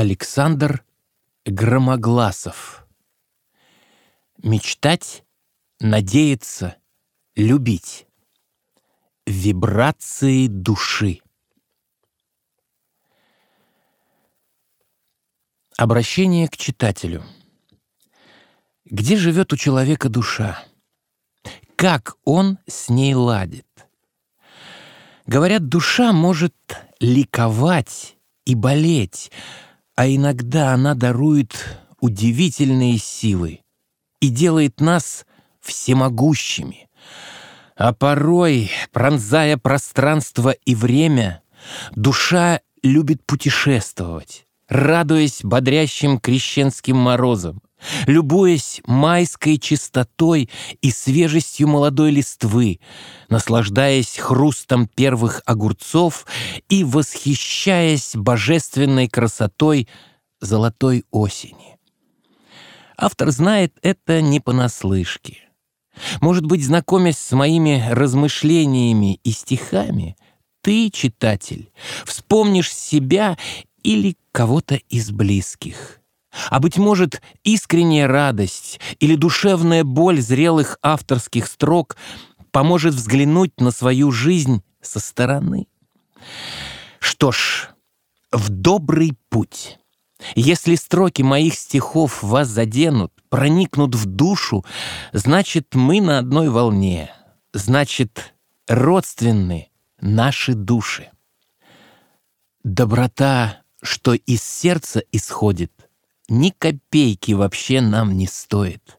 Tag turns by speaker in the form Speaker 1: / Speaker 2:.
Speaker 1: Александр Громогласов Мечтать, надеяться, любить. Вибрации души. Обращение к читателю. Где живет у человека душа? Как он с ней ладит? Говорят, душа может ликовать и болеть, а иногда она дарует удивительные силы и делает нас всемогущими. А порой, пронзая пространство и время, душа любит путешествовать, радуясь бодрящим крещенским морозам, любуясь майской чистотой и свежестью молодой листвы, наслаждаясь хрустом первых огурцов и восхищаясь божественной красотой золотой осени. Автор знает это не понаслышке. Может быть, знакомясь с моими размышлениями и стихами, ты, читатель, вспомнишь себя или кого-то из близких. А, быть может, искренняя радость или душевная боль зрелых авторских строк поможет взглянуть на свою жизнь со стороны. Что ж, в добрый путь. Если строки моих стихов вас заденут, проникнут в душу, значит, мы на одной волне, значит, родственны наши души. Доброта что из сердца исходит, ни копейки вообще нам не стоит.